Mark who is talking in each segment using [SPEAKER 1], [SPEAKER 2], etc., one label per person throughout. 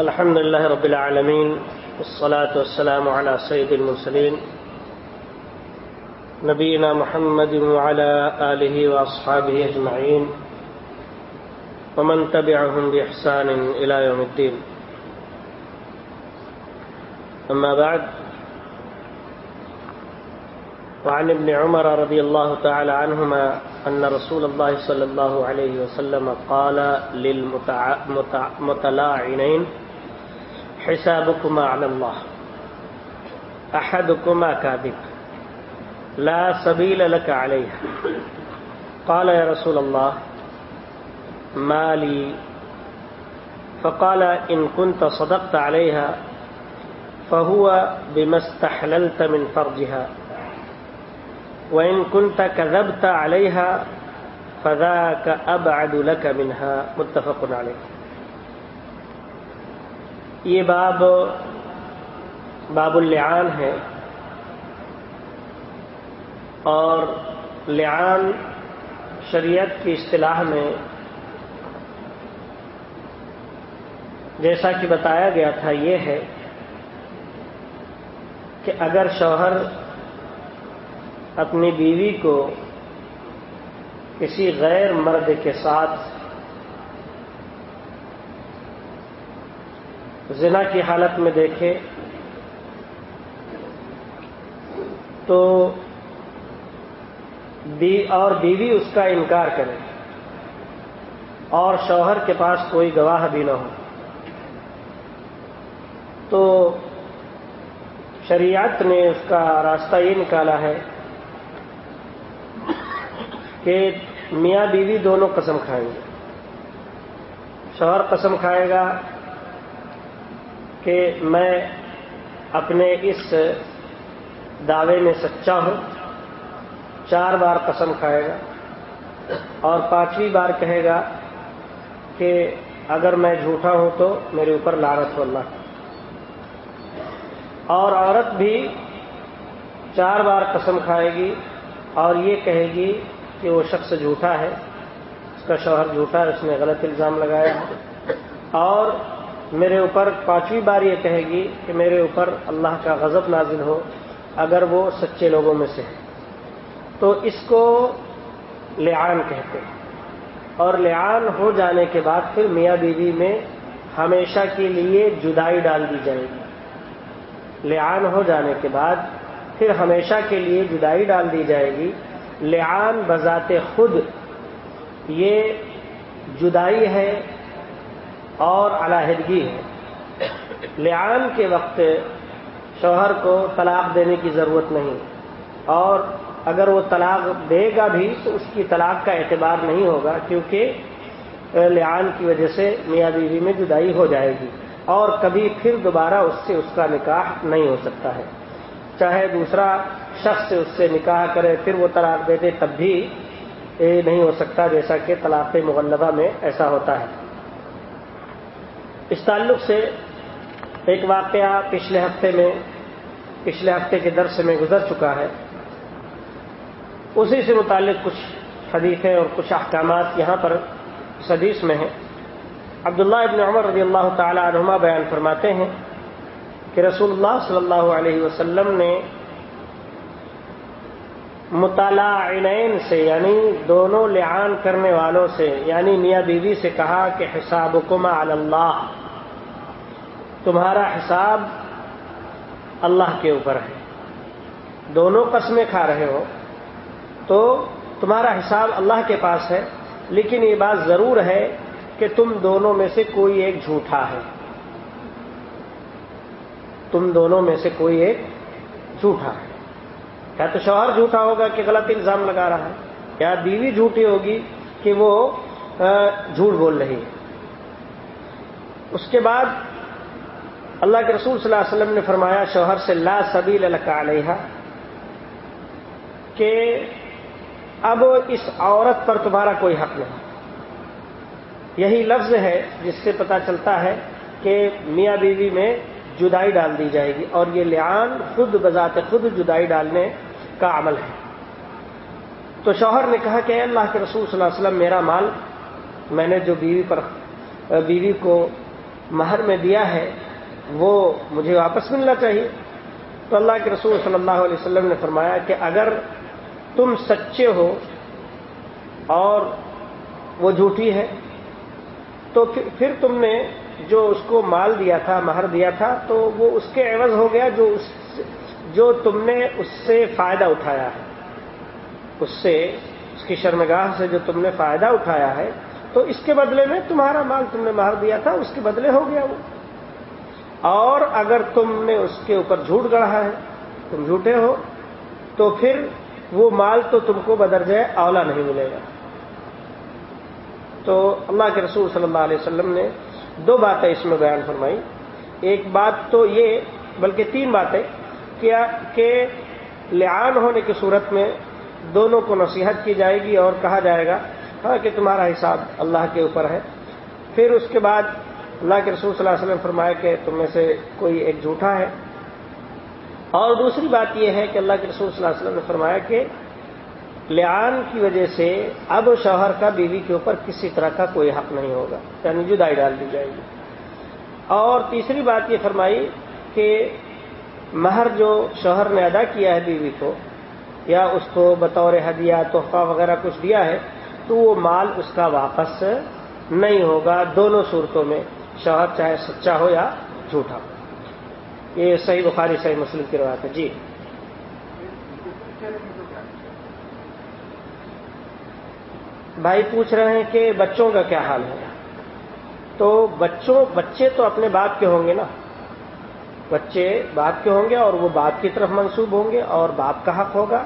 [SPEAKER 1] الحمد لله رب العالمين والصلاة والسلام على سيد المرسلين نبينا محمد وعلى آله وأصحابه أجمعين ومن تبعهم بإحسان إلى يوم الدين. أما بعد، وعن ابن عمر رضي الله تعالى عنهما أن رسول الله صلى الله عليه وسلم قال للمتلاعنين حسابكما على الله. أحدكما كاذب. لا سبيل لك عليها. قال يا رسول الله، ما لي. فقال، إن كنت صدقت عليها، فهو بما استحللت من فرجها. وإن كنت كذبت عليها، فذاك أبعد لك منها. متفق عليه. یہ باب باب اللعان ہے اور لعان شریعت کی اصطلاح میں جیسا کہ بتایا گیا تھا یہ ہے کہ اگر شوہر اپنی بیوی کو کسی غیر مرد کے ساتھ زنا کی حالت میں دیکھے تو بی اور بیوی اس کا انکار کرے اور شوہر کے پاس کوئی گواہ بھی نہ ہو۔ تو شریعت نے اس کا راستہ یہ نکالا ہے کہ میاں بیوی دونوں قسم کھائیں گے۔ شوہر قسم کھائے گا کہ میں اپنے اس دعوے میں سچا ہوں۔ چار بار قسم کھائے گا۔ اور پانچویں بار کہے گا کہ اگر میں جھوٹا ہوں تو میرے اوپر لارت ہو اللہ۔ اور عورت بھی چار بار قسم کھائے گی اور یہ کہے گی کہ وہ شخص جھوٹا ہے، اس کا شوہر جھوٹا ہے، اس نے غلط الزام لگایا ہے۔ اور میرے اوپر پانچویں بار یہ کہے گی کہ میرے اوپر اللہ کا غضب نازل ہو اگر وہ سچے لوگوں میں سے ہے تو اس کو لعان کہتے ہیں۔ اور لعان ہو جانے کے بعد پھر میاں بیوی میں ہمیشہ کے لیے جدائی ڈال دی جائے گی۔ لعان ہو جانے کے بعد پھر ہمیشہ کے لیے جدائی ڈال دی جائے گی۔ لعان بذات خود یہ جدائی ہے اور علاحدگی ہے۔ لعان کے وقت شوہر کو طلاق دینے کی ضرورت نہیں۔ اور اگر وہ طلاق دے گا بھی تو اس کی طلاق کا اعتبار نہیں ہوگا کیونکہ لعان کی وجہ سے میاں بیوی میں جدائی ہو جائے گی۔ اور کبھی پھر دوبارہ اس سے اس کا نکاح نہیں ہو سکتا ہے۔ چاہے دوسرا شخص اس سے نکاح کرے، پھر وہ طلاق دے دے تب بھی نہیں ہو سکتا جیسا کہ طلاق مغلبہ میں ایسا ہوتا ہے۔ اس تعلق سے ایک واقعہ پچھلے ہفتے میں، پچھلے ہفتے کے درس میں گزر چکا ہے۔ اسی سے متعلق کچھ حدیثیں اور کچھ احکامات یہاں پر اس حدیث میں ہیں۔ عبداللہ ابن عمر رضی اللہ تعالی عنہما بیان فرماتے ہیں کہ رسول اللہ صلی اللہ علیہ وسلم نے مطالعہ سے یعنی دونوں لعان کرنے والوں سے یعنی میاں بیوی سے کہا کہ حساب اللہ تمہارا حساب اللہ کے اوپر ہے۔ دونوں قسمیں کھا رہے ہو تو تمہارا حساب اللہ کے پاس ہے، لیکن یہ بات ضرور ہے کہ تم دونوں میں سے کوئی ایک جھوٹا ہے۔ تم دونوں میں سے کوئی ایک جھوٹا ہے۔ کیا تو شوہر جھوٹا ہوگا کہ غلط الزام لگا رہا ہے؟ یا بیوی جھوٹی ہوگی کہ وہ جھوٹ بول رہی ہے؟ اس کے بعد اللہ کے رسول صلی اللہ علیہ وسلم نے فرمایا، شوہر سے لا سبیل علیہ کہ اب اس عورت پر تمہارا کوئی حق نہیں۔ یہی لفظ ہے جس سے پتا چلتا ہے کہ میاں بیوی میں جدائی ڈال دی جائے گی، اور یہ لعان خود بذات خود جدائی ڈالنے کا عمل ہے۔ تو شوہر نے کہا کہ اللہ کے رسول صلی اللہ علیہ وسلم، میرا مال میں نے جو بیوی پر، بیوی کو مہر میں دیا ہے وہ مجھے واپس ملنا چاہیے۔ تو اللہ کے رسول صلی اللہ علیہ وسلم نے فرمایا کہ اگر تم سچے ہو اور وہ جھوٹی ہے، تو پھر تم نے جو اس کو مال دیا تھا، مہر دیا تھا، تو وہ اس کے عوض ہو گیا جو اس جو تم نے اس سے فائدہ اٹھایا ہے۔ اس سے، اس کی شرمگاہ سے جو تم نے فائدہ اٹھایا ہے، تو اس کے بدلے میں تمہارا مال تم نے مہر دیا تھا، اس کے بدلے ہو گیا وہ۔ اور اگر تم نے اس کے اوپر جھوٹ گڑھا ہے، تم جھوٹے ہو، تو پھر وہ مال تو تم کو بدرجہ اولا نہیں ملے گا۔ تو اللہ کے رسول صلی اللہ علیہ وسلم نے دو باتیں اس میں بیان فرمائی۔ ایک بات تو یہ، بلکہ تین باتیں، کیا کہ لعان ہونے کی صورت میں دونوں کو نصیحت کی جائے گی اور کہا جائے گا ہاں کہ تمہارا حساب اللہ کے اوپر ہے۔ پھر اس کے بعد اللہ کے رسول صلی اللہ علیہ وسلم فرمایا کہ تم میں سے کوئی ایک جھوٹا ہے۔ اور دوسری بات یہ ہے کہ اللہ کے رسول صلی اللہ علیہ وسلم نے فرمایا کہ لعان کی وجہ سے اب شوہر کا بیوی کے اوپر کسی طرح کا کوئی حق نہیں ہوگا یعنی جدائی ڈال دی جائے گی۔ اور تیسری بات یہ فرمائی کہ مہر جو شوہر نے ادا کیا ہے بیوی کو، یا اس کو بطور ہدیہ، تحفہ وغیرہ کچھ دیا ہے، تو وہ مال اس کا واپس نہیں ہوگا۔ دونوں صورتوں میں شوہر چاہے سچا ہو یا جھوٹا ہو۔ یہ صحیح بخاری، صحیح مسلم کی روایت ہے۔ جی۔ بھائی پوچھ رہے ہیں کہ بچوں کا کیا حال ہے؟ تو بچوں، بچے تو اپنے باپ کے ہوں گے نا۔ بچے باپ کے ہوں گے اور وہ باپ کی طرف منسوب ہوں گے اور باپ کا حق ہوگا،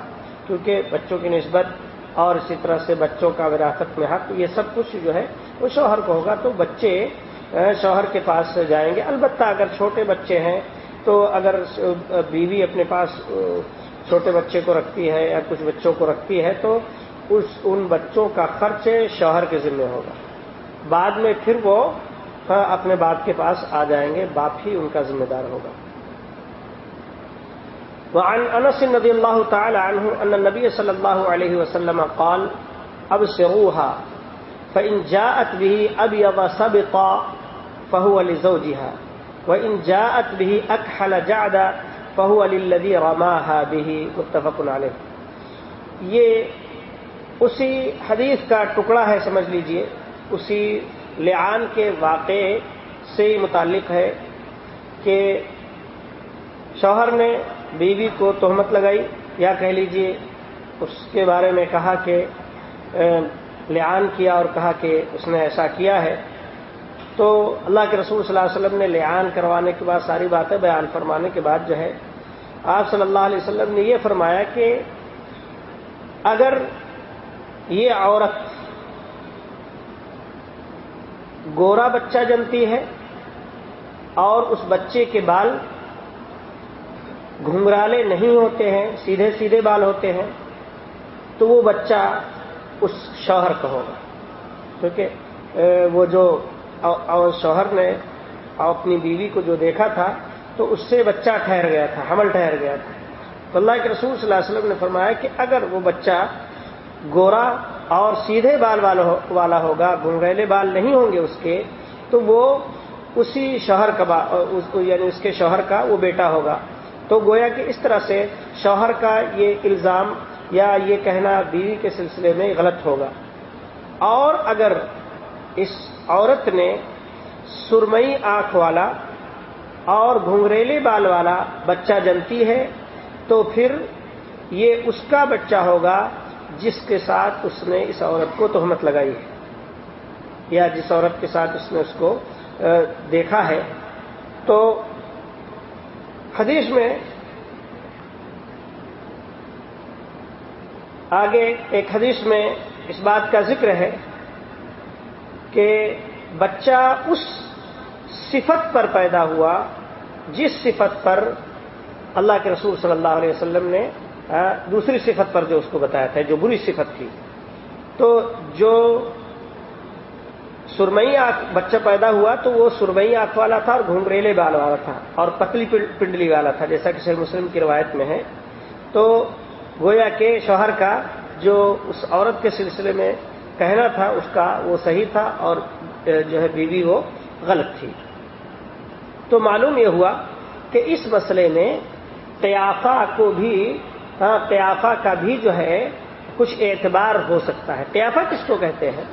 [SPEAKER 1] کیونکہ بچوں کی نسبت اور اسی طرح سے بچوں کا وراثت میں حق، یہ سب کچھ جو ہے وہ شوہر کو ہوگا۔ تو بچے شوہر کے پاس جائیں گے۔ البتہ اگر چھوٹے بچے ہیں تو اگر بیوی اپنے پاس چھوٹے بچے کو رکھتی ہے یا کچھ بچوں کو رکھتی ہے تو اس، ان بچوں کا خرچ شوہر کے ذمہ ہوگا۔ بعد میں پھر وہ اپنے باپ کے پاس آ جائیں گے، باپ ہی ان کا ذمہ دار ہوگا۔ وعن انس نبی اللہ تعالی عنہ ان نبی صلی اللہ علیہ وسلم قال اب سروها فإن جاءت به أبيض سبقا فهو لزوجها. وإن جاءت به أكحل جعدا فهو للذي رماها به. متفق عليه. یہ اسی حدیث کا ٹکڑا ہے، سمجھ لیجیے. اسی لعان کے واقعے سے متعلق ہے کہ شوہر نے بیوی کو تہمت لگائی، یا کہہ لیجیے اس کے بارے میں کہا کہ لعان کیا اور کہا کہ اس نے ایسا کیا ہے۔ تو اللہ کے رسول صلی اللہ علیہ وسلم نے لعان کروانے کے بعد ساری باتیں بیان فرمانے کے بعد جو ہے، آپ صلی اللہ علیہ وسلم نے یہ فرمایا کہ اگر یہ عورت گورا بچہ جنتی ہے اور اس بچے کے بال گھنگرالے نہیں ہوتے ہیں، سیدھے سیدھے بال ہوتے ہیں، تو وہ بچہ اس شوہر کا ہوگا۔ کیونکہ وہ جو شوہر نے اپنی بیوی کو جو دیکھا تھا، تو اس سے بچہ ٹھہر گیا تھا، حمل ٹھہر گیا تھا۔ تو اللہ کے رسول صلی اللہ علیہ وسلم نے فرمایا کہ اگر وہ بچہ گورا اور سیدھے بال والا ہوگا، گنگریلے بال نہیں ہوں گے اس کے، تو وہ اسی شوہر کا یعنی اس کے شوہر کا وہ بیٹا ہوگا۔ تو گویا کہ اس طرح سے شوہر کا یہ الزام یا یہ کہنا بیوی کے سلسلے میں غلط ہوگا۔ اور اگر اس عورت نے سرمئی آنکھ والا اور گھنگریلے بال والا بچہ جنتی ہے تو پھر یہ اس کا بچہ ہوگا جس کے ساتھ اس نے اس عورت کو تہمت لگائی ہے، یا جس عورت کے ساتھ اس نے اس کو دیکھا ہے۔ تو حدیث میں آگے ایک حدیث میں اس بات کا ذکر ہے۔ کہ بچہ اس صفت پر پیدا ہوا جس صفت پر اللہ کے رسول صلی اللہ علیہ وسلم نے دوسری صفت پر جو اس کو بتایا تھا، جو بری صفت تھی۔ تو جو سرمئی آنکھ بچہ پیدا ہوا تو وہ سرمئی آنکھ والا تھا اور گھنگریلے بال والا تھا اور پتلی پنڈلی والا تھا، جیسا کہ صحیح مسلم کی روایت میں ہے۔ تو گویا کہ شوہر کا جو اس عورت کے سلسلے میں کہنا تھا، اس کا وہ صحیح تھا اور جو ہے بیوی وہ غلط تھی۔ تو معلوم یہ ہوا کہ اس مسئلے میں قیافہ کو بھی ہاں قیافہ کا بھی جو ہے کچھ اعتبار ہو سکتا ہے۔ قیافہ کس کو کہتے ہیں؟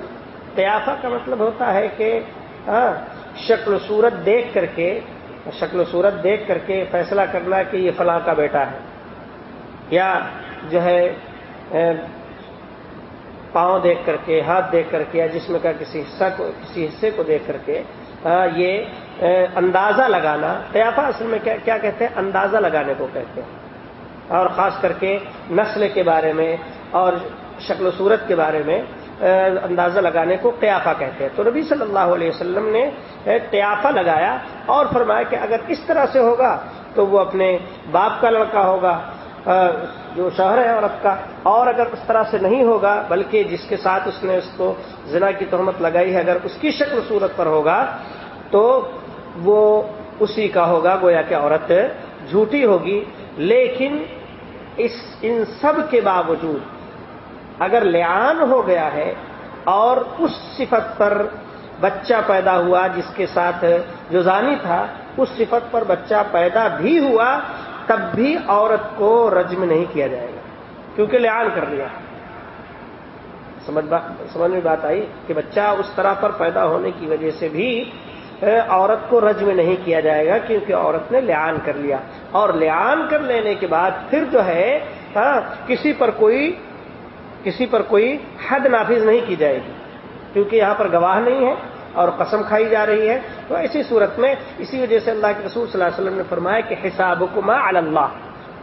[SPEAKER 1] قیافہ کا مطلب ہوتا ہے کہ ہاں شکل و صورت دیکھ کر کے، شکل و صورت دیکھ کر کے فیصلہ کرنا کہ یہ فلاں کا بیٹا ہے۔ یا جو ہے پاؤں دیکھ کر کے، ہاتھ دیکھ کر کے یا جسم کا کسی حصہ کو، کسی حصے کو دیکھ کر کے یہ اندازہ لگانا۔ قیافہ اصل میں کیا کہتے ہیں؟ اندازہ لگانے کو کہتے ہیں۔ اور خاص کر کے نسل کے بارے میں اور شکل و صورت کے بارے میں اندازہ لگانے کو قیافہ کہتے ہیں۔ تو نبی صلی اللہ علیہ وسلم نے قیافہ لگایا اور فرمایا کہ اگر اس طرح سے ہوگا تو وہ اپنے باپ کا لڑکا ہوگا۔ جو شوہر ہے عورت کا، اور اگر اس طرح سے نہیں ہوگا، بلکہ جس کے ساتھ اس نے اس کو زنا کی تہمت لگائی ہے، اگر اس کی شکل صورت پر ہوگا، تو وہ اسی کا ہوگا، گویا کہ عورت جھوٹی ہوگی۔ لیکن اس، ان سب کے باوجود، اگر لیان ہو گیا ہے، اور اس صفت پر بچہ پیدا ہوا، جس کے ساتھ جو زانی تھا، اس صفت پر بچہ پیدا بھی ہوا تب بھی عورت کو رجم نہیں کیا جائے گا، کیونکہ لیان کر لیا سمجھ میں بات آئی کہ بچہ اس طرح پر پیدا ہونے کی وجہ سے بھی عورت کو رجم نہیں کیا جائے گا کیونکہ عورت نے لیان کر لیا۔ اور لیان کر لینے کے بعد پھر جو ہے ہاں کسی پر کوئی کسی پر کوئی حد نافذ نہیں کی جائے گی، کیونکہ یہاں پر گواہ نہیں ہے۔ اور قسم کھائی جا رہی ہے۔ تو ایسی صورت میں اسی وجہ سے اللہ کے رسول صلی اللہ علیہ وسلم نے فرمایا کہ حساب کما اللہ،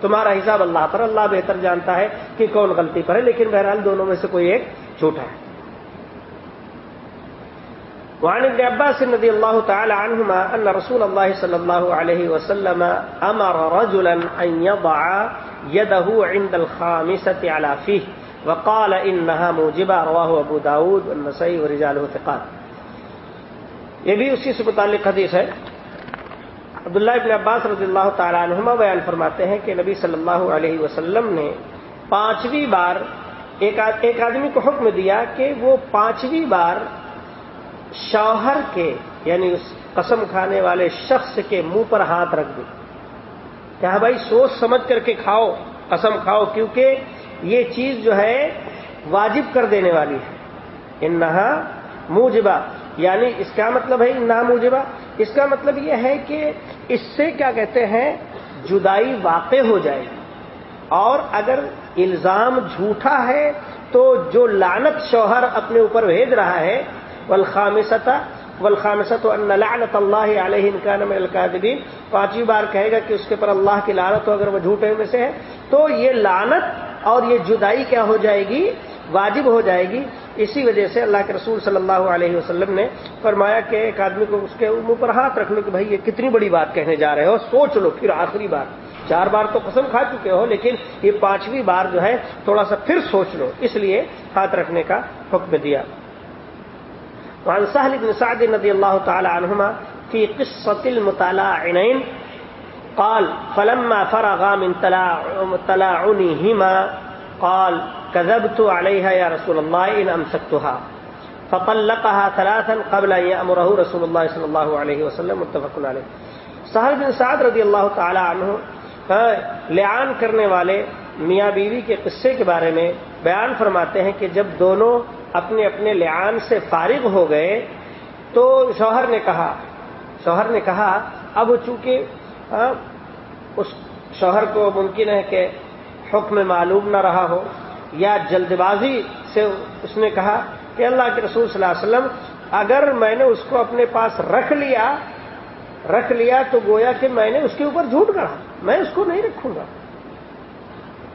[SPEAKER 1] تمہارا حساب اللہ پر، اللہ بہتر جانتا ہے کہ کون غلطی پر ہے، لیکن بہرحال دونوں میں سے کوئی ایک جھوٹا ہے۔ وعن ابن عباس رضي الله تعالى عنهما أن رسول الله صلى الله عليه وسلم أمر رجلا أن يضع يده عند الخامسة على فيه، وقال إنها موجبة، رواه أبو داود والنسائي ورجاله ثقات۔ یہ بھی اسی سے متعلق حدیث ہے۔ عبداللہ ابن عباس رضی اللہ تعالیٰ عنہما بیان فرماتے ہیں کہ نبی صلی اللہ علیہ وسلم نے پانچویں بار ایک آدمی کو حکم دیا کہ وہ پانچویں بار شوہر کے یعنی اس قسم کھانے والے شخص کے منہ پر ہاتھ رکھ دے۔ کیا بھائی سوچ سمجھ کر کے کھاؤ، قسم کھاؤ، کیونکہ یہ چیز جو ہے واجب کر دینے والی ہے۔ انہا موجبہ۔ یعنی اس کا مطلب ہے ناموجبہ اس کا مطلب یہ ہے کہ اس سے کیا کہتے ہیں؟ جدائی واقع ہو جائے گی۔ اور اگر الزام جھوٹا ہے تو جو لانت شوہر اپنے اوپر بھیج رہا ہے ولخامستا ولخامست لعنت اللہ علیہ انکان میں القادبین پانچویں بار کہے گا کہ اس کے پر اللہ کی لانت ہو، اگر وہ جھوٹے میں سے ہے، تو یہ لانت اور یہ جدائی کیا ہو جائے گی؟ واجب ہو جائے گی۔ اسی وجہ سے اللہ کے رسول صلی اللہ علیہ وسلم نے فرمایا کہ ایک آدمی کو اس کے منہ پر ہاتھ رکھنے کہ بھائی یہ کتنی بڑی بات کہنے جا رہے ہو، سوچ لو، پھر آخری بار۔ چار بار تو قسم کھا چکے ہو، لیکن یہ پانچویں بار جو ہے، تھوڑا سا پھر سوچ لو۔ اس لیے ہاتھ رکھنے کا حکم دیا۔ وعن سهل بن سعد رضي الله تعالى عنهما في قصة المتلاعنين قال، فلما فرغا من تلاعنهما قال كذبت عليها يا رسول الله إن أمسكتها. فطلقها ثلاثا قبل أن يأمره رسول الله صلى الله عليه وسلم. متفق عليه. سہل بن سعد رضی اللہ تعالی عنہ لعان کرنے والے میاں بیوی کے قصے کے بارے میں بیان فرماتے ہیں کہ جب دونوں اپنے اپنے لعان سے فارغ ہو گئے، تو شوہر نے کہا، شوہر نے کہا، اب چونکہ اس شوہر کو ممکن ہے کہ حکم معلوم نہ رہا ہو یا جلد بازی سے اس نے کہا کہ اللہ کے رسول صلی اللہ علیہ وسلم، اگر میں نے اس کو اپنے پاس رکھ لیا رکھ لیا تو گویا کہ میں نے اس کے اوپر جھوٹ کہا۔ میں اس کو نہیں رکھوں گا۔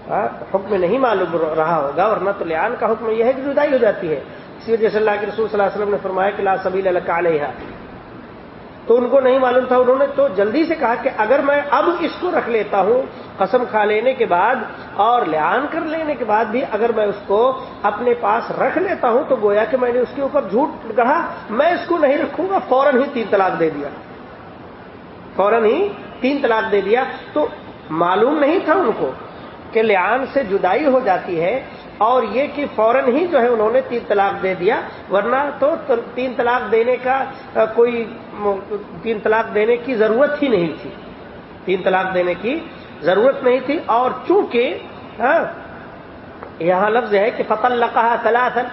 [SPEAKER 1] ہاں، حکم نہیں معلوم رہا ہوگا، ورنہ تو لیان کا حکم یہ ہے کہ جدائی ہو جاتی ہے۔ اسی وجہ سے اللہ کے رسول صلی اللہ علیہ وسلم نے فرمایا کہ لا سبیل اللہ علیہ تو ان کو نہیں معلوم تھا، انہوں نے تو جلدی سے کہا کہ اگر میں اب اس کو رکھ لیتا ہوں، قسم کھا لینے کے بعد اور لیان کر لینے کے بعد بھی اگر میں اس کو اپنے پاس رکھ لیتا ہوں تو گویا کہ میں نے اس کے اوپر جھوٹ کہا، میں اس کو نہیں رکھوں گا، فوراً ہی تین طلاق دے دیا۔ فوراً ہی تین طلاق دے دیا۔ تو معلوم نہیں تھا ان کو کہ لیان سے جدائی ہو جاتی ہے اور یہ کہ فوراً ہی جو ہے انہوں نے تین طلاق دے دیا، ورنہ تو تین طلاق دینے کا کوئی تین طلاق دینے کی ضرورت ہی نہیں تھی۔ تین طلاق دینے کی ضرورت نہیں تھی اور چونکہ یہاں لفظ ہے کہ فتح لقہ تلاثن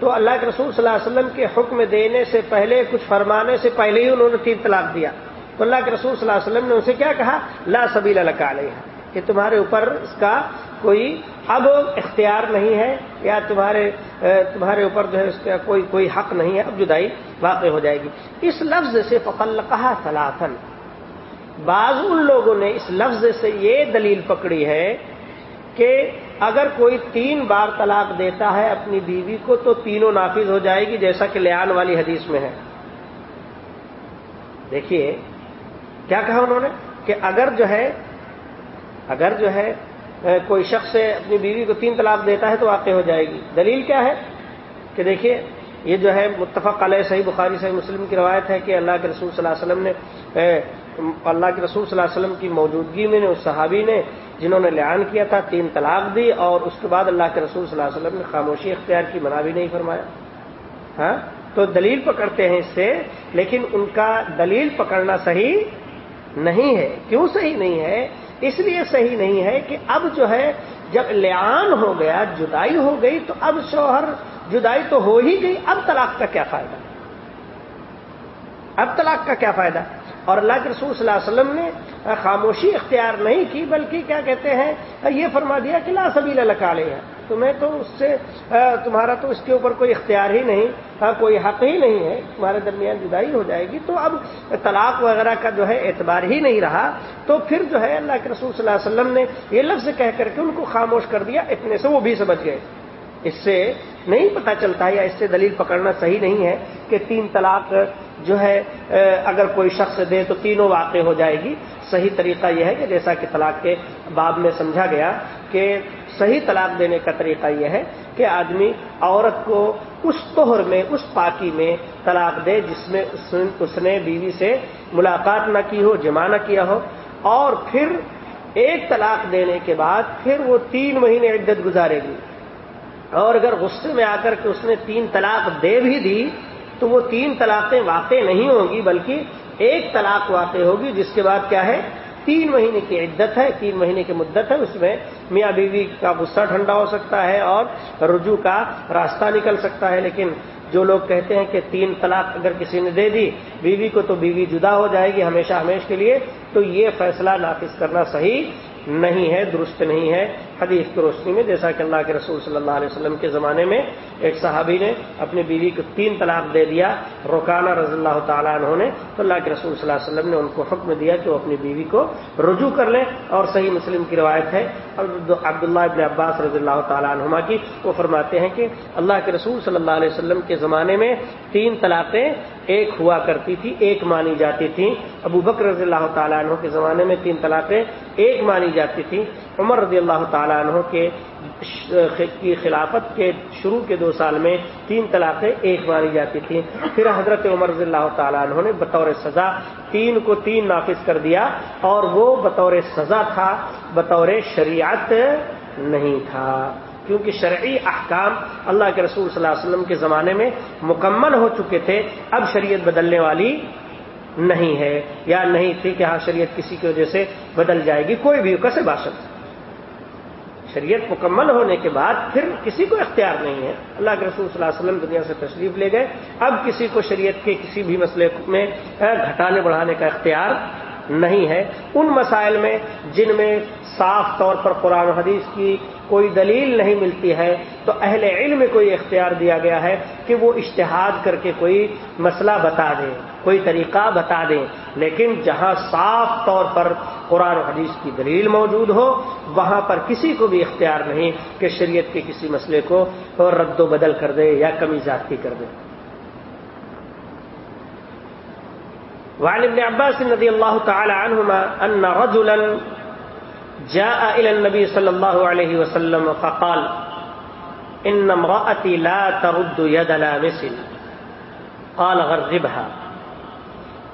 [SPEAKER 1] تو اللہ کے رسول صلی اللہ علیہ وسلم کے حکم دینے سے پہلے، کچھ فرمانے سے پہلے ہی انہوں نے تین طلاق دیا۔ تو اللہ کے رسول صلی اللہ علیہ وسلم نے اسے کیا کہا؟ لا سبیل اللہ علیہ کہ تمہارے اوپر اس کا کوئی اب اختیار نہیں ہے یا تمہارے تمہارے اوپر جو ہے اس کا کوئی کوئی حق نہیں ہے، اب جدائی واقع ہو جائے گی۔ اس لفظ سے فقل کہا سلاسن بعض ان لوگوں نے اس لفظ سے یہ دلیل پکڑی ہے کہ اگر کوئی تین بار طلاق دیتا ہے اپنی بیوی کو تو تینوں نافذ ہو جائے گی، جیسا کہ لیان والی حدیث میں ہے۔ دیکھیے، کیا کہا انہوں نے؟ کہ اگر جو ہے اگر جو ہے کوئی شخص اپنی بیوی کو تین طلاق دیتا ہے تو واقع ہو جائے گی۔ دلیل کیا ہے؟ کہ دیکھیے، یہ جو ہے، متفق علیہ صحیح بخاری، صحیح مسلم کی روایت ہے کہ اللہ کے رسول صلی اللہ علیہ وسلم نے اللہ کے رسول صلی اللہ علیہ وسلم کی موجودگی میں نے، اس صحابی نے جنہوں نے لعان کیا تھا، تین طلاق دی اور اس کے بعد اللہ کے رسول صلی اللہ علیہ وسلم نے خاموشی اختیار کی، منع بھی نہیں فرمایا۔ ہاں؟ تو دلیل پکڑتے ہیں اس سے، لیکن ان کا دلیل پکڑنا صحیح نہیں ہے۔ کیوں صحیح نہیں ہے؟ اس لیے صحیح نہیں ہے کہ اب جو ہے جب لیان ہو گیا، جدائی ہو گئی، تو اب شوہر جدائی تو ہو ہی گئی، اب طلاق کا کیا فائدہ؟ اب طلاق کا کیا فائدہ؟ اور اللہ کے رسول صلی اللہ علیہ وسلم نے خاموشی اختیار نہیں کی، بلکہ کیا کہتے ہیں، یہ فرما دیا کہ لا سبیل لکالے ہیں تمہیں تو اس سے تمہارا تو اس کے اوپر کوئی اختیار ہی نہیں کوئی حق ہی نہیں ہے، تمہارے درمیان جدائی ہو جائے گی، تو اب طلاق وغیرہ کا جو ہے اعتبار ہی نہیں رہا، تو پھر جو ہے اللہ کے رسول صلی اللہ علیہ وسلم نے یہ لفظ کہہ کر کے ان کو خاموش کر دیا، اتنے سے وہ بھی سمجھ گئے۔ اس سے نہیں پتا چلتا یا اس سے دلیل پکڑنا صحیح نہیں ہے کہ تین طلاق جو ہے اگر کوئی شخص دے تو تینوں واقع ہو جائے گی۔ صحیح طریقہ یہ ہے کہ جیسا کہ طلاق کے باب میں سمجھا گیا کہ صحیح طلاق دینے کا طریقہ یہ ہے کہ آدمی عورت کو اس توہر میں، اس پاکی میں طلاق دے جس میں اس نے بیوی سے ملاقات نہ کی ہو، جمع نہ کیا ہو۔ اور پھر ایک طلاق دینے کے بعد پھر وہ تین مہینے عدت گزارے گی۔ اور اگر غصے میں آ کر کے اس نے تین طلاق دے بھی دی، تو وہ تین طلاقیں واقع نہیں ہوں گی، بلکہ ایک طلاق واقع ہوگی، جس کے بعد کیا ہے؟ تین مہینے کی عدت ہے، تین مہینے کی مدت ہے، اس میں میاں بیوی کا غصہ ٹھنڈا ہو سکتا ہے اور رجوع کا راستہ نکل سکتا ہے۔ لیکن جو لوگ کہتے ہیں کہ تین طلاق اگر کسی نے دے دی، بیوی کو تو بیوی جدا ہو جائے گی ہمیشہ ہمیش کے لیے، تو یہ فیصلہ نافذ کرنا صحیح نہیں ہے، درست نہیں ہے۔ حدیث کی روشنی میں، جیسا کہ اللہ کے رسول صلی اللہ علیہ وسلم کے زمانے میں ایک صحابی نے اپنی بیوی کو تین طلاق دے دیا روکانا رضی اللہ تعالیٰ عنہ نے، تو اللہ کے رسول صلی اللہ علیہ وسلم نے ان کو حکم دیا کہ وہ اپنی بیوی کو رجوع کر لیں۔ اور صحیح مسلم کی روایت ہے، عبداللہ ابن عباس رضی اللہ تعالیٰ عنہما کی، وہ فرماتے ہیں کہ اللہ کے رسول صلی اللہ علیہ وسلم کے زمانے میں تین طلاقیں ایک ہوا کرتی تھی، ایک مانی جاتی تھی ابو بکر رضی اللہ تعالیٰ عنہ کے زمانے میں تین طلاقیں ایک مانی جاتی تھی عمر رضی اللہ تعالیٰ عنہ کے کی خلافت کے شروع کے دو سال میں تین طلاقیں ایک مانی جاتی تھیں۔ پھر حضرت عمر رضی اللہ تعالیٰ عنہ نے بطور سزا تین کو تین نافذ کر دیا اور وہ بطور سزا تھا، بطور شریعت نہیں تھا۔ کیونکہ شرعی احکام اللہ کے رسول صلی اللہ علیہ وسلم کے زمانے میں مکمل ہو چکے تھے، اب شریعت بدلنے والی نہیں ہے۔ یا نہیں تھی کہ ہاں شریعت کسی کی وجہ سے بدل جائے گی، کوئی بھی کیسے باشد۔ شریعت مکمل ہونے کے بعد پھر کسی کو اختیار نہیں ہے۔ اللہ کے رسول صلی اللہ علیہ وسلم دنیا سے تشریف لے گئے۔ اب کسی کو شریعت کے کسی بھی مسئلے میں گھٹانے بڑھانے کا اختیار نہیں ہے۔ ان مسائل میں جن میں صاف طور پر قرآن حدیث کی کوئی دلیل نہیں ملتی ہے، تو اہل علم میں کوئی اختیار دیا گیا ہے کہ وہ اشتہاد کر کے کوئی مسئلہ بتا دیں، کوئی طریقہ بتا دیں۔ لیکن جہاں صاف طور پر قرآن حدیث کی دلیل موجود ہو، وہاں پر کسی کو بھی اختیار نہیں کہ شریعت کے کسی مسئلے کو رد و بدل کر دے یا کمی زیادتی کر دے۔ وعن ابن عباس رضي الله تعالى عنهما أن رجلا جاء إلى النبي صلى الله عليه وسلم فقال إن امرأتي لا ترد يد لامس قال، غربها.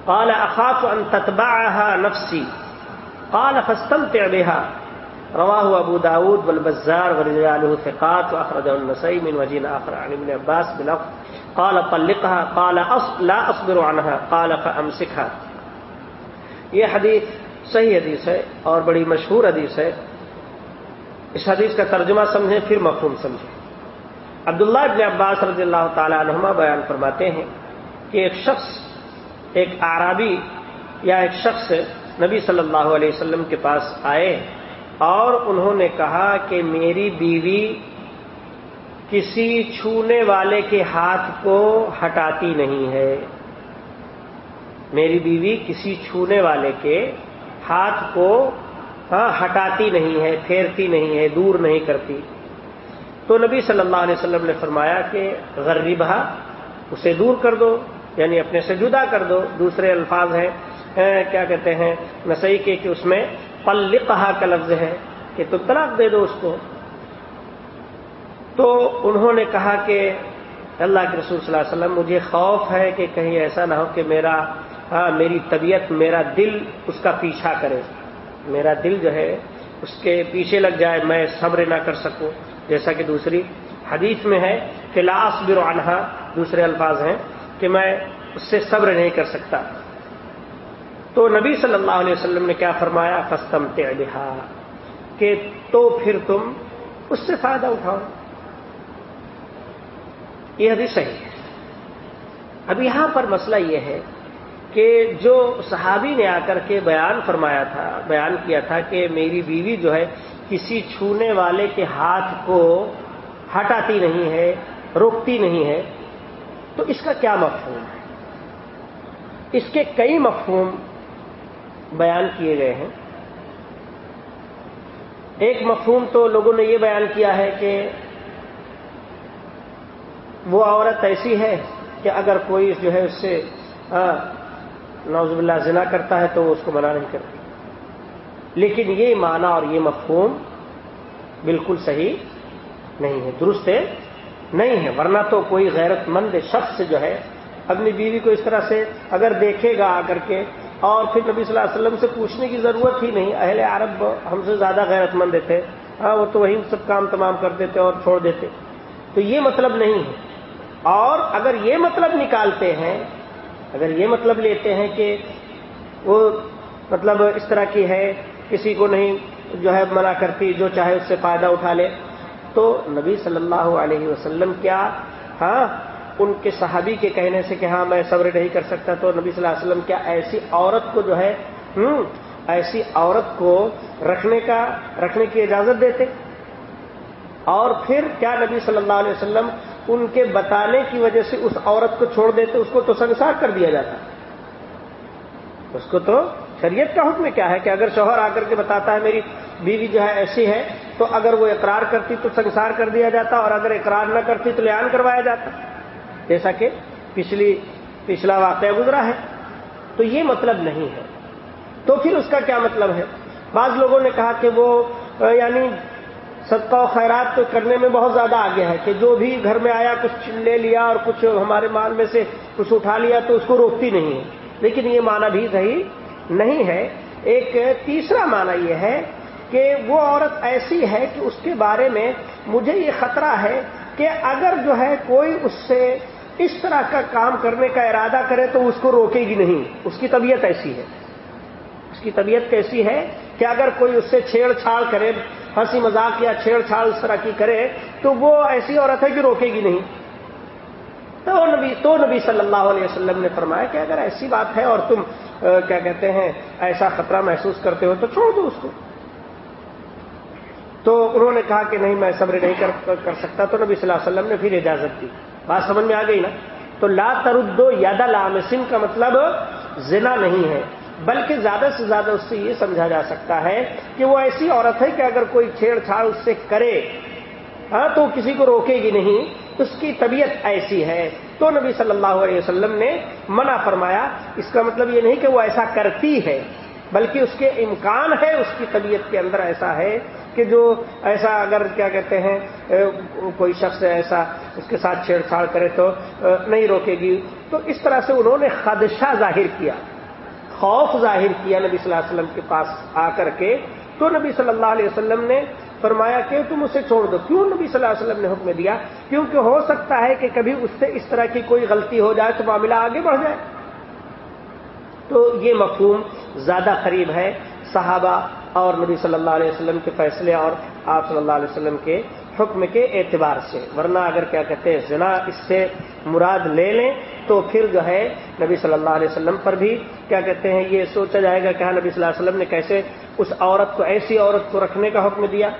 [SPEAKER 1] قال أخاف أن تتبعها نفسي قال فاستمتع بها. رواہ ابو داود والبزار ورجاله ثقات واخرج النسائی من وجین آخر عن ابن عباس بلفظ قال طلقها، قال أص... لا اصبر عنها، قال فامسكها یہ حدیث صحیح حدیث ہے اور بڑی مشہور حدیث ہے۔ اس حدیث کا ترجمہ سمجھیں، پھر مفہوم سمجھیں۔ عبداللہ ابن عباس رضی اللہ تعالی عنہما بیان فرماتے ہیں کہ ایک شخص، ایک آرابی یا ایک شخص نبی صلی اللہ علیہ وسلم کے پاس آئے اور انہوں نے کہا کہ میری بیوی کسی چھونے والے کے ہاتھ کو ہٹاتی نہیں ہے۔ میری بیوی کسی چھونے والے کے ہاتھ کو ہاں ہٹاتی نہیں ہے، پھیرتی نہیں ہے، دور نہیں کرتی۔ تو نبی صلی اللہ علیہ وسلم نے فرمایا کہ غریبہ، اسے دور کر دو یعنی اپنے سے جدا کر دو۔ دوسرے الفاظ ہیں کیا کہتے ہیں، نسائی کے کہ اس میں پلقہ کا لفظ ہے کہ تو طلاق دے دو اس کو۔ تو انہوں نے کہا کہ اللہ کے رسول صلی اللہ علیہ وسلم، مجھے خوف ہے کہ کہیں ایسا نہ ہو کہ میرا ہاں میری طبیعت، میرا دل اس کا پیچھا کرے۔ میرا دل جو ہے، اس کے پیچھے لگ جائے، میں صبر نہ کر سکوں۔ جیسا کہ دوسری حدیث میں ہے کہ لاس برانہ دوسرے الفاظ ہیں کہ میں اس سے صبر نہیں کر سکتا۔ تو نبی صلی اللہ علیہ وسلم نے کیا فرمایا؟ فستم تہا کہ تو پھر تم اس سے فائدہ اٹھاؤ۔ یہ حدیث صحیح ہے۔ اب یہاں پر مسئلہ یہ ہے کہ جو صحابی نے آ کر کے بیان فرمایا تھا، بیان کیا تھا کہ میری بیوی جو ہے، کسی چھونے والے کے ہاتھ کو ہٹاتی نہیں ہے، روکتی نہیں ہے۔ تو اس کا کیا مفہوم ہے؟ اس کے کئی مفہوم بیان کیے گئے ہیں۔ ایک مفہوم تو لوگوں نے یہ بیان کیا ہے کہ وہ عورت ایسی ہے کہ اگر کوئی جو ہے اس سے نوز اللہ زنا کرتا ہے تو وہ اس کو منع نہیں کرتی لیکن یہ معنی اور یہ مفہوم بالکل صحیح نہیں ہے، درست ہے، نہیں ہے۔ ورنہ تو کوئی غیرت مند شخص جو ہے، اپنی بیوی کو اس طرح سے اگر دیکھے گا آ کر کے اور پھر نبی صلی اللہ علیہ وسلم سے پوچھنے کی ضرورت ہی نہیں۔ اہل عرب ہم سے زیادہ غیرت مند تھے۔ ہاں وہ تو وہی سب کام تمام کر دیتے اور چھوڑ دیتے۔ تو یہ مطلب نہیں ہے۔ اور اگر یہ مطلب نکالتے ہیں، اگر یہ مطلب لیتے ہیں کہ وہ مطلب اس طرح کی ہے، کسی کو نہیں جو ہے منع کرتی، جو چاہے اس سے فائدہ اٹھا لے، تو نبی صلی اللہ علیہ وسلم کیا؟ ہاں ان کے صحابی کے کہنے سے کہ ہاں میں صبر نہیں کر سکتا، تو نبی صلی اللہ علیہ وسلم کیا ایسی عورت کو جو ہے ایسی عورت کو رکھنے کا، رکھنے کی اجازت دیتے؟ اور پھر کیا نبی صلی اللہ علیہ وسلم ان کے بتانے کی وجہ سے اس عورت کو چھوڑ دیتے؟ اس کو تو سنسار کر دیا جاتا۔ اس کو تو شریعت کا حکم کیا ہے کہ اگر شوہر آ کر کے بتاتا ہے، میری بیوی جو ہے ایسی ہے، تو اگر وہ اقرار کرتی تو سنسار کر دیا جاتا، اور اگر اقرار نہ کرتی تو لیان کروایا جاتا۔ جیسا کہ پچھلی پچھلا واقعہ گزرا ہے، تو یہ مطلب نہیں ہے۔ تو پھر اس کا کیا مطلب ہے؟ بعض لوگوں نے کہا کہ وہ یعنی صدقہ و خیرات تو کرنے میں بہت زیادہ آگے ہے کہ جو بھی گھر میں آیا، کچھ لے لیا اور کچھ ہمارے مال میں سے کچھ اٹھا لیا تو اس کو روکتی نہیں ہے۔ لیکن یہ معنی بھی صحیح نہیں ہے۔ ایک تیسرا معنی یہ ہے کہ وہ عورت ایسی ہے کہ اس کے بارے میں مجھے یہ خطرہ ہے کہ اگر جو ہے کوئی اس سے اس طرح کا کام کرنے کا ارادہ کرے تو اس کو روکے گی نہیں۔ اس کی طبیعت ایسی ہے۔ اس کی طبیعت کیسی ہے کہ اگر کوئی اس سے چھیڑ چھاڑ کرے، ہنسی مذاق یا چھیڑ چھاڑ اس طرح کی کرے، تو وہ ایسی عورت ہے کہ روکے گی نہیں۔ تو نبی تو نبی صلی اللہ علیہ وسلم نے فرمایا کہ اگر ایسی بات ہے اور تم کیا کہتے ہیں، ایسا خطرہ محسوس کرتے ہو تو چھوڑ دو اس کو۔ تو انہوں نے کہا کہ نہیں، میں صبر نہیں کر سکتا۔ تو نبی صلی اللہ علیہ وسلم نے پھر اجازت دی۔ بات سمجھ میں آ گئی نا؟ تو لا تردو یادا لامسن کا مطلب زنا نہیں ہے، بلکہ زیادہ سے زیادہ اس سے یہ سمجھا جا سکتا ہے کہ وہ ایسی عورت ہے کہ اگر کوئی چھیڑ چھاڑ اس سے کرے ہاں تو کسی کو روکے گی نہیں، اس کی طبیعت ایسی ہے۔ تو نبی صلی اللہ علیہ وسلم نے منع فرمایا، اس کا مطلب یہ نہیں کہ وہ ایسا کرتی ہے۔ بلکہ اس کے امکان ہے اس کی طبیعت کے اندر ایسا ہے کہ جو ایسا اگر کیا کہتے ہیں کوئی شخص ایسا اس کے ساتھ چھیڑ چھاڑ کرے تو نہیں روکے گی۔ تو اس طرح سے انہوں نے خدشہ ظاہر کیا، خوف ظاہر کیا نبی صلی اللہ علیہ وسلم کے پاس آ کر کے۔ تو نبی صلی اللہ علیہ وسلم نے فرمایا کہ تم اسے چھوڑ دو۔ کیوں نبی صلی اللہ علیہ وسلم نے حکم دیا؟ کیونکہ ہو سکتا ہے کہ کبھی اس سے اس طرح کی کوئی غلطی ہو جائے تو معاملہ آگے بڑھ جائے۔ تو یہ مفہوم زیادہ قریب ہے صحابہ اور نبی صلی اللہ علیہ وسلم کے فیصلے اور آپ صلی اللہ علیہ وسلم کے حکم کے اعتبار سے۔ ورنہ اگر کیا کہتے ہیں زنا اس سے مراد لے لیں تو پھر جو ہے نبی صلی اللہ علیہ وسلم پر بھی کیا کہتے ہیں یہ سوچا جائے گا کہ ہاں نبی صلی اللہ علیہ وسلم نے کیسے اس عورت کو، ایسی عورت کو رکھنے کا حکم دیا۔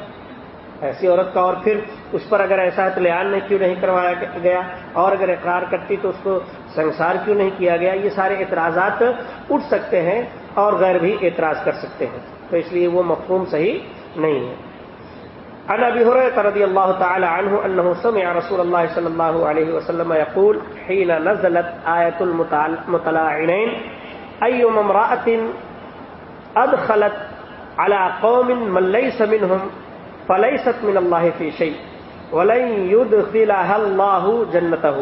[SPEAKER 1] ایسی عورت کا اور پھر اس پر اگر ایسا لیان نے کیوں نہیں کروایا گیا اور اگر اقرار کرتی تو اس کو سنسار کیوں نہیں کیا گیا؟ یہ سارے اعتراضات اٹھ سکتے ہیں اور غیر بھی اعتراض کر سکتے ہیں۔ تو اس لیے وہ مفہوم صحیح نہیں ہے۔ عن ابي هريره رضي الله تعالى عنه انه سمع رسول الله صلى الله عليه وسلم يقول حين نزلت آية المتلاعنين أيما امرأة أدخلت على قوم من ليس منهم فليست من الله في شيء ولن يدخلها الله جنته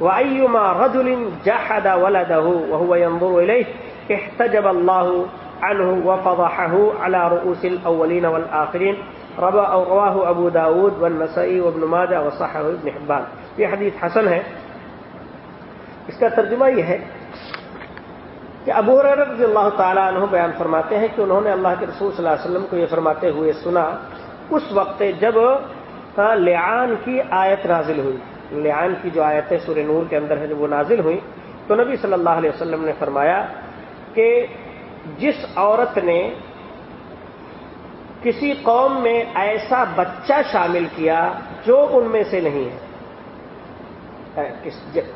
[SPEAKER 1] وأيما رجل جحد ولده وهو ينظر إليه احتجب الله عنه وفضحه على رؤوس الأولين والآخرين رواہ ابو داود و نسعی ابن ماجہ وصح ابن حبان یہ حدیث حسن ہے۔ اس کا ترجمہ یہ ہے کہ ابو رضی اللہ تعالیٰ عنہ بیان فرماتے ہیں کہ انہوں نے اللہ کے رسول صلی اللہ علیہ وسلم کو یہ فرماتے ہوئے سنا اس وقت جب لعان کی آیت نازل ہوئی۔ لعان کی جو آیت ہے سورہ نور کے اندر ہے جب وہ نازل ہوئی تو نبی صلی اللہ علیہ وسلم نے فرمایا کہ جس عورت نے کسی قوم میں ایسا بچہ شامل کیا جو ان میں سے نہیں ہے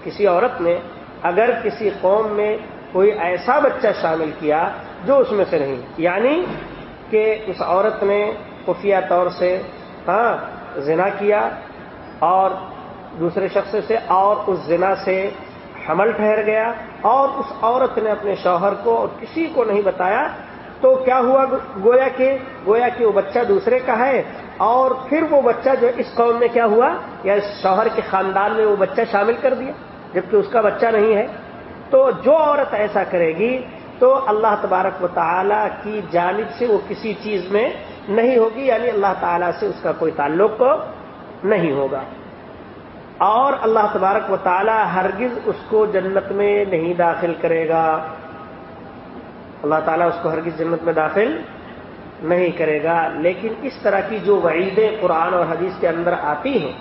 [SPEAKER 1] کسی عورت نے اگر کسی قوم میں کوئی ایسا بچہ شامل کیا جو اس میں سے نہیں یعنی کہ اس عورت نے خفیہ طور سے ہاں زنا کیا اور دوسرے شخص سے اور اس زنا سے حمل ٹھہر گیا اور اس عورت نے اپنے شوہر کو اور کسی کو نہیں بتایا تو کیا ہوا؟ گویا کہ گویا کہ وہ بچہ دوسرے کا ہے اور پھر وہ بچہ جو اس قوم میں کیا ہوا؟ یا اس شوہر کے خاندان میں وہ بچہ شامل کر دیا، جبکہ اس کا بچہ نہیں ہے۔ تو جو عورت ایسا کرے گی تو اللہ تبارک و تعالی کی جانب سے وہ کسی چیز میں نہیں ہوگی یعنی اللہ تعالی سے اس کا کوئی تعلق نہیں ہوگا۔ اور اللہ تبارک و تعالی ہرگز اس کو جنت میں نہیں داخل کرے گا۔ اللہ تعالیٰ اس کو ہرگز جنت میں داخل نہیں کرے گا۔ لیکن اس طرح کی جو وعیدیں قرآن اور حدیث کے اندر آتی ہیں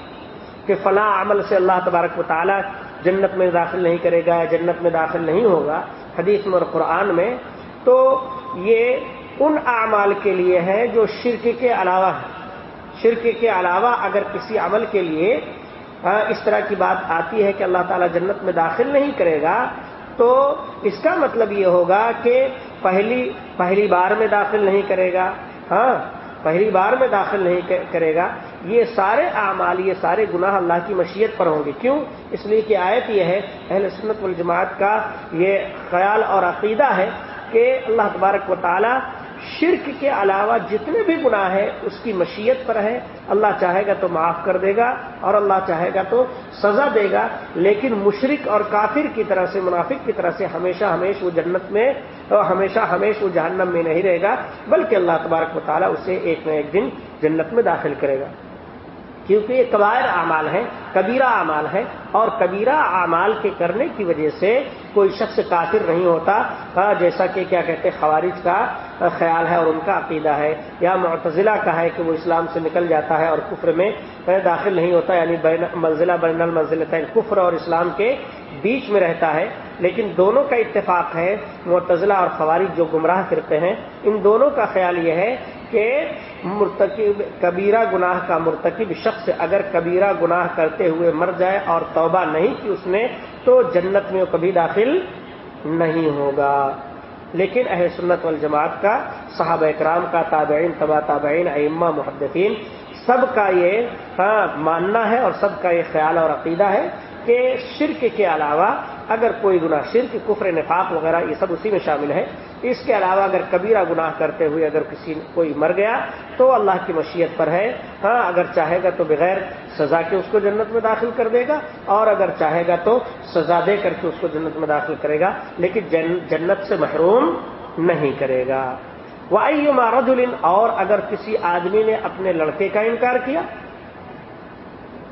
[SPEAKER 1] کہ فلاں عمل سے اللہ تبارک و تعالیٰ جنت میں داخل نہیں کرے گا یا جنت میں داخل نہیں ہوگا، حدیث میں اور قرآن میں، تو یہ ان اعمال کے لیے ہے جو شرک کے علاوہ ہے شرک کے علاوہ اگر کسی عمل کے لیے ہاں، اس طرح کی بات آتی ہے کہ اللہ تعالیٰ جنت میں داخل نہیں کرے گا، تو اس کا مطلب یہ ہوگا کہ پہلی پہلی بار میں داخل نہیں کرے گا۔ ہاں پہلی بار میں داخل نہیں کرے گا۔ یہ سارے اعمال، یہ سارے گناہ اللہ کی مشیت پر ہوں گے۔ کیوں؟ اس لیے کہ آیت یہ ہے، اہل سنت والجماعت کا یہ خیال اور عقیدہ ہے کہ اللہ تبارک و تعالی شرک کے علاوہ جتنے بھی گناہ ہیں، اس کی مشیت پر ہے۔ اللہ چاہے گا تو معاف کر دے گا اور اللہ چاہے گا تو سزا دے گا۔ لیکن مشرق اور کافر کی طرح سے، منافق کی طرح سے ہمیشہ ہمیشہ وہ جنت میں، ہمیشہ ہمیشہ وہ جہنم میں نہیں رہے گا، بلکہ اللہ تبارک مطالعہ اسے ایک نہ ایک دن جنت میں داخل کرے گا۔ کیونکہ یہ قبائر اعمال ہیں، کبیرہ اعمال ہے اور کبیرہ اعمال کے کرنے کی وجہ سے کوئی شخص کافر نہیں ہوتا۔ ہاں، جیسا کہ کیا کہتے خوارج کا خیال ہے اور ان کا عقیدہ ہے۔ یا معتزلہ کا ہے کہ وہ اسلام سے نکل جاتا ہے اور کفر میں داخل نہیں ہوتا یعنی منزلہ بین المنزل کفر اور اسلام کے بیچ میں رہتا ہے۔ لیکن دونوں کا اتفاق ہے، معتزلہ اور خوارج جو گمراہ کرتے ہیں، ان دونوں کا خیال یہ ہے کہ مرتکب کبیرہ گناہ کا مرتکب شخص اگر کبیرہ گناہ کرتے ہوئے مر جائے اور توبہ نہیں کی اس نے، تو جنت میں وہ کبھی داخل نہیں ہوگا۔ لیکن اہل سنت والجماعت کا صحابہ اکرام کا تابعین، تبا تابعین، ائمہ، محدثین، سب کا یہ ہاں ماننا ہے اور سب کا یہ خیال اور عقیدہ ہے کہ شرک کے علاوہ اگر کوئی گناہ شرک، کفر، نفاق وغیرہ، یہ سب اسی میں شامل ہے۔ اس کے علاوہ اگر کبیرہ گناہ کرتے ہوئے اگر کسی کوئی مر گیا، تو اللہ کی مشیت پر ہے۔ ہاں اگر چاہے گا تو بغیر سزا کے اس کو جنت میں داخل کر دے گا، اور اگر چاہے گا تو سزا دے کر کے اس کو جنت میں داخل کرے گا، لیکن جنت سے محروم نہیں کرے گا۔ وہ آئی مارد اور اگر کسی آدمی نے اپنے لڑکے کا انکار کیا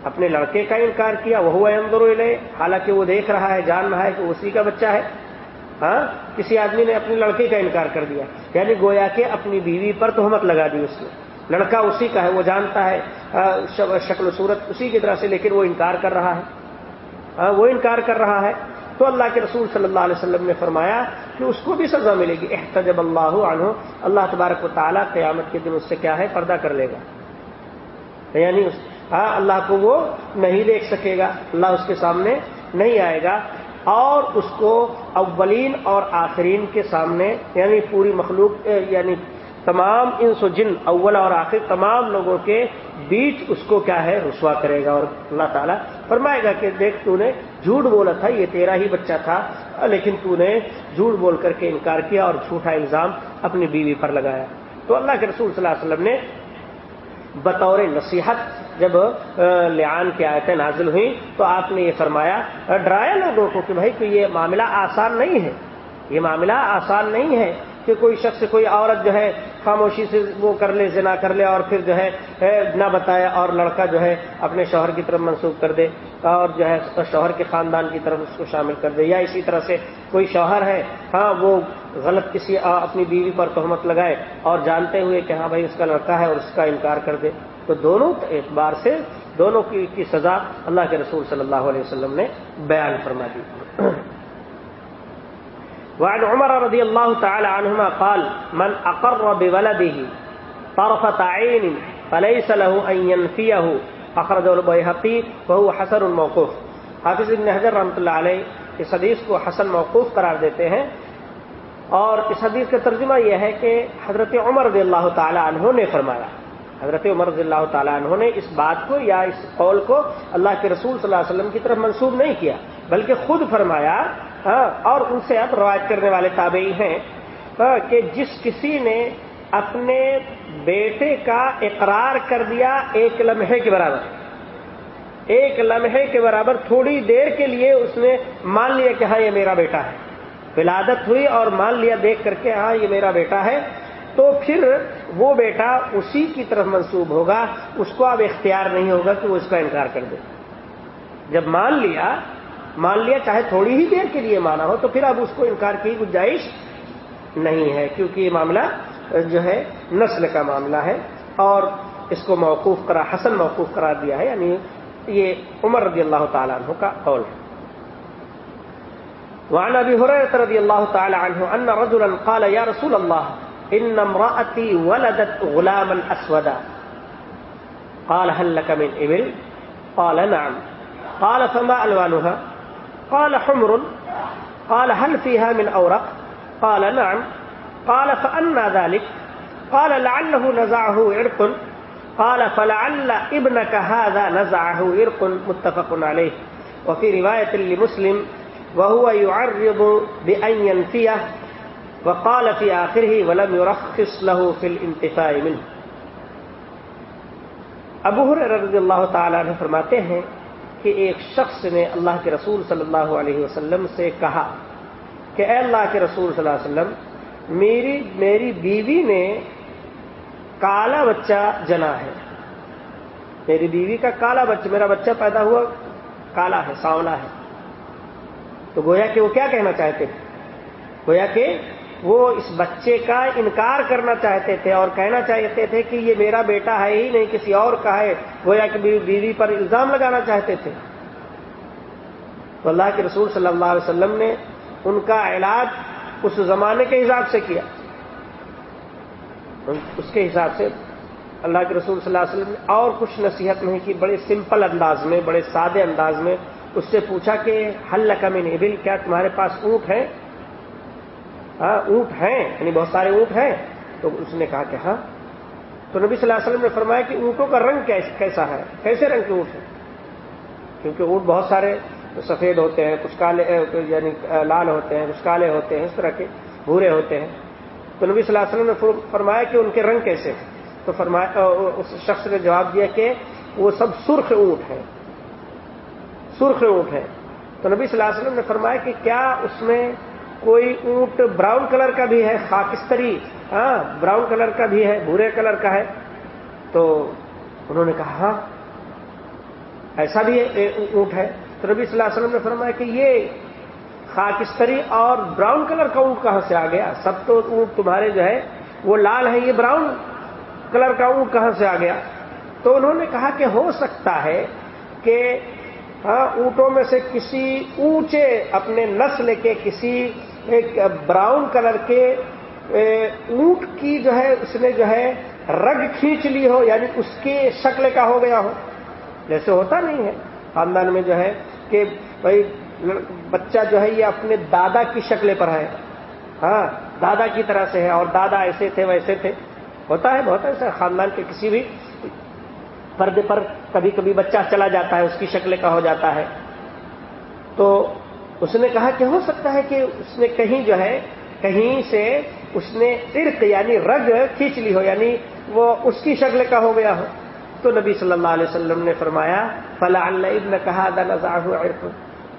[SPEAKER 1] اپنے لڑکے کا انکار کیا وہ اندر لے حالانکہ وہ دیکھ رہا ہے، جان رہا ہے کہ اسی کا بچہ ہے۔ ہاں کسی آدمی نے اپنے لڑکے کا انکار کر دیا۔ یعنی گویا کہ اپنی بیوی پر تہمت لگا دی اس نے۔ لڑکا اسی کا ہے، وہ جانتا ہے شکل و صورت اسی کی طرح سے، لیکن وہ انکار کر رہا ہے۔ وہ انکار کر رہا ہے۔ تو اللہ کے رسول صلی اللہ علیہ وسلم نے فرمایا کہ اس کو بھی سزا ملے گی۔ احتجب اللہ عنہ، اللہ تبارک و تعالیٰ قیامت کے دن اس سے کیا ہے؟ پردہ کر لے گا۔ یعنی ہاں اللہ کو وہ نہیں دیکھ سکے گا، اللہ اس کے سامنے نہیں آئے گا۔ اور اس کو اولین اور آخرین کے سامنے یعنی پوری مخلوق یعنی تمام انس و جن، اول اور آخر تمام لوگوں کے بیچ اس کو کیا ہے، رسوا کرے گا۔ اور اللہ تعالیٰ فرمائے گا کہ دیکھ، تو نے جھوٹ بولا تھا، یہ تیرا ہی بچہ تھا، لیکن تو نے جھوٹ بول کر کے انکار کیا اور جھوٹا الزام اپنی بیوی پر لگایا۔ تو اللہ کے رسول صلی اللہ علیہ وسلم نے بطور نصیحت جب لیان کی آیتیں نازل ہوئی تو آپ نے یہ فرمایا ڈرایا لوگوں کو کہ بھائی کہ یہ معاملہ آسان نہیں ہے۔ یہ معاملہ آسان نہیں ہے۔ کہ کوئی شخص، کوئی عورت جو ہے خاموشی سے وہ کر لے، زنا کر لے اور پھر جو ہے نہ بتائے اور لڑکا جو ہے اپنے شوہر کی طرف منسوخ کر دے اور جو ہے شوہر کے خاندان کی طرف اس کو شامل کر دے۔ یا اسی طرح سے کوئی شوہر ہے ہاں وہ غلط کسی اپنی بیوی پر تہمت لگائے اور جانتے ہوئے کہ ہاں بھائی، اس کا لڑکا ہے اور اس کا انکار کر دے۔ تو دونوں اعتبار سے دونوں کی سزا اللہ کے رسول صلی اللہ علیہ وسلم نے بیان فرما دی۔ وعن عمر رضي الله تعالى عنهما قال، من أقر بولده طرفة عين فليس له أن ينفيه. أخرجه البيهقي وهو حسن موقوف. حافظ ابن حجر رحمۃ اللہ علیہ اس حدیث کو حسن موقوف قرار دیتے ہیں اور اس حدیث کا ترجمہ یہ ہے کہ حضرت عمر رضی اللہ تعالی عنہ نے فرمایا۔ حضرت عمر رضی اللہ تعالیٰ عنہ نے اس بات کو یا اس قول کو اللہ کے رسول صلی اللہ علیہ وسلم کی طرف منسوب نہیں کیا، بلکہ خود فرمایا ہاں، اور ان سے اب روایت کرنے والے تابعی ہیں ہاں، کہ جس کسی نے اپنے بیٹے کا اقرار کر دیا ایک لمحے کے برابر۔ ایک لمحے کے برابر تھوڑی دیر کے لیے اس نے مان لیا کہ ہاں یہ میرا بیٹا ہے۔ ولادت ہوئی اور مان لیا دیکھ کر کے ہاں یہ میرا بیٹا ہے۔ تو پھر وہ بیٹا اسی کی طرف منسوب ہوگا، اس کو اب اختیار نہیں ہوگا کہ وہ اس کا انکار کر دے۔ جب مان لیا مان لیا، چاہے تھوڑی ہی دیر کے لیے مانا ہو، تو پھر اب اس کو انکار کی گنجائش نہیں ہے، کیونکہ یہ معاملہ جو ہے، نسل کا معاملہ ہے، اور اس کو موقوف کرا حسن موقوف قرار دیا ہے یعنی یہ عمر رضی اللہ تعالیٰ عنہ کا قول ہے۔ وعن ابي هريره رضي الله تعالى عنه ان رجلا قال يا رسول الله ان امراتي ولدت غلاما اسودا قال، هل لك من ابل قال، نعم قال، فما الوانها قال حمر، قال هل فيها من أورق؟ قال نعم. قال فأنا ذلك، قال لعله نزعه عرق. قال فلعل ابنك هذا نزعه عرق، متفق عليه. وفي رواية لمسلم، وهو يعرض بأن ينفيه، وقال في آخره ولم يرخص له في الانتفاع منه. ابو رضی اللہ تعالیٰ نے فرماتے ہیں کہ ایک شخص نے اللہ کے رسول صلی اللہ علیہ وسلم سے کہا کہ اے اللہ کے رسول صلی اللہ علیہ وسلم، میری میری بیوی نے کالا بچہ جنا ہے۔ میری بیوی کا کالا بچہ، میرا بچہ پیدا ہوا کالا ہے سانولا ہے۔ تو گویا کہ وہ کیا کہنا چاہتے گویا کہ وہ اس بچے کا انکار کرنا چاہتے تھے اور کہنا چاہتے تھے کہ یہ میرا بیٹا ہے ہی نہیں، کسی اور کا ہے۔ وہ یا کہ بیوی پر الزام لگانا چاہتے تھے۔ تو اللہ کے رسول صلی اللہ علیہ وسلم نے ان کا علاج اس زمانے کے حساب سے کیا۔ اس کے حساب سے اللہ کے رسول صلی اللہ علیہ وسلم نے اور کچھ نصیحت نہیں کی، بڑے سمپل انداز میں، بڑے سادے انداز میں اس سے پوچھا کہ، حل کا میں ابل؟ کیا تمہارے پاس اونٹ ہے؟ ہاں اونٹ ہیں یعنی بہت سارے اونٹ ہیں۔ تو اس نے کہا کہ ہاں۔ تو نبی صلی اللہ علیہ وسلم نے فرمایا کہ اونٹوں کا رنگ کیسا ہے؟ کیسے رنگ کے اونٹ ہیں؟ کیونکہ اونٹ بہت سارے سفید ہوتے ہیں، کچھ کالے یعنی لال ہوتے ہیں، کچھ کالے ہوتے ہیں، اس طرح کے بھورے ہوتے ہیں۔ تو نبی صلی اللہ علیہ وسلم نے فرمایا کہ ان کے رنگ کیسے ہیں؟ تو فرمایا اس شخص نے جواب دیا کہ وہ سب سرخ اونٹ ہیں۔ سرخ اونٹ ہیں۔ تو نبی صلی اللہ علیہ وسلم نے فرمایا کہ کیا اس میں کوئی اونٹ براؤن کلر کا بھی ہے، خاکستری ہاں براؤن کلر کا بھی ہے، بھورے کلر کا ہے۔ تو انہوں نے کہا ہاں ایسا بھی اونٹ ہے۔ تو نبی صلی اللہ علیہ وسلم نے فرمایا کہ یہ خاکستری اور براؤن کلر کا اونٹ کہاں سے آ گیا؟ سب تو اونٹ تمہارے جو ہے، وہ لال ہے، یہ براؤن کلر کا اونٹ کہاں سے آ گیا؟ تو انہوں نے کہا کہ ہو سکتا ہے کہ ہاں اونٹوں میں سے کسی اونچے اپنے نسل کے کسی ایک براؤن کلر کے اونٹ کی جو ہے، اس نے جو ہے، رگ کھینچ لی ہو یعنی اس کے شکل کا ہو گیا ہو۔ جیسے ہوتا نہیں ہے۔ خاندان میں جو ہے کہ بھائی، بچہ جو ہے، یہ اپنے دادا کی شکل پر ہے۔ ہاں دادا کی طرح سے ہے اور دادا ایسے تھے، ویسے تھے۔ ہوتا ہے، بہت ایسا خاندان کے کسی بھی پردے پر کبھی کبھی بچہ چلا جاتا ہے، اس کی شکل کا ہو جاتا ہے۔ تو اس نے کہا کہ ہو سکتا ہے کہ اس نے کہیں جو ہے، کہیں سے اس نے ارق یعنی رگ کھینچ لی ہو یعنی وہ اس کی شکل کا ہو گیا ہو۔ تو نبی صلی اللہ علیہ وسلم نے فرمایا فلاں اللہ ابن کہا عرق۔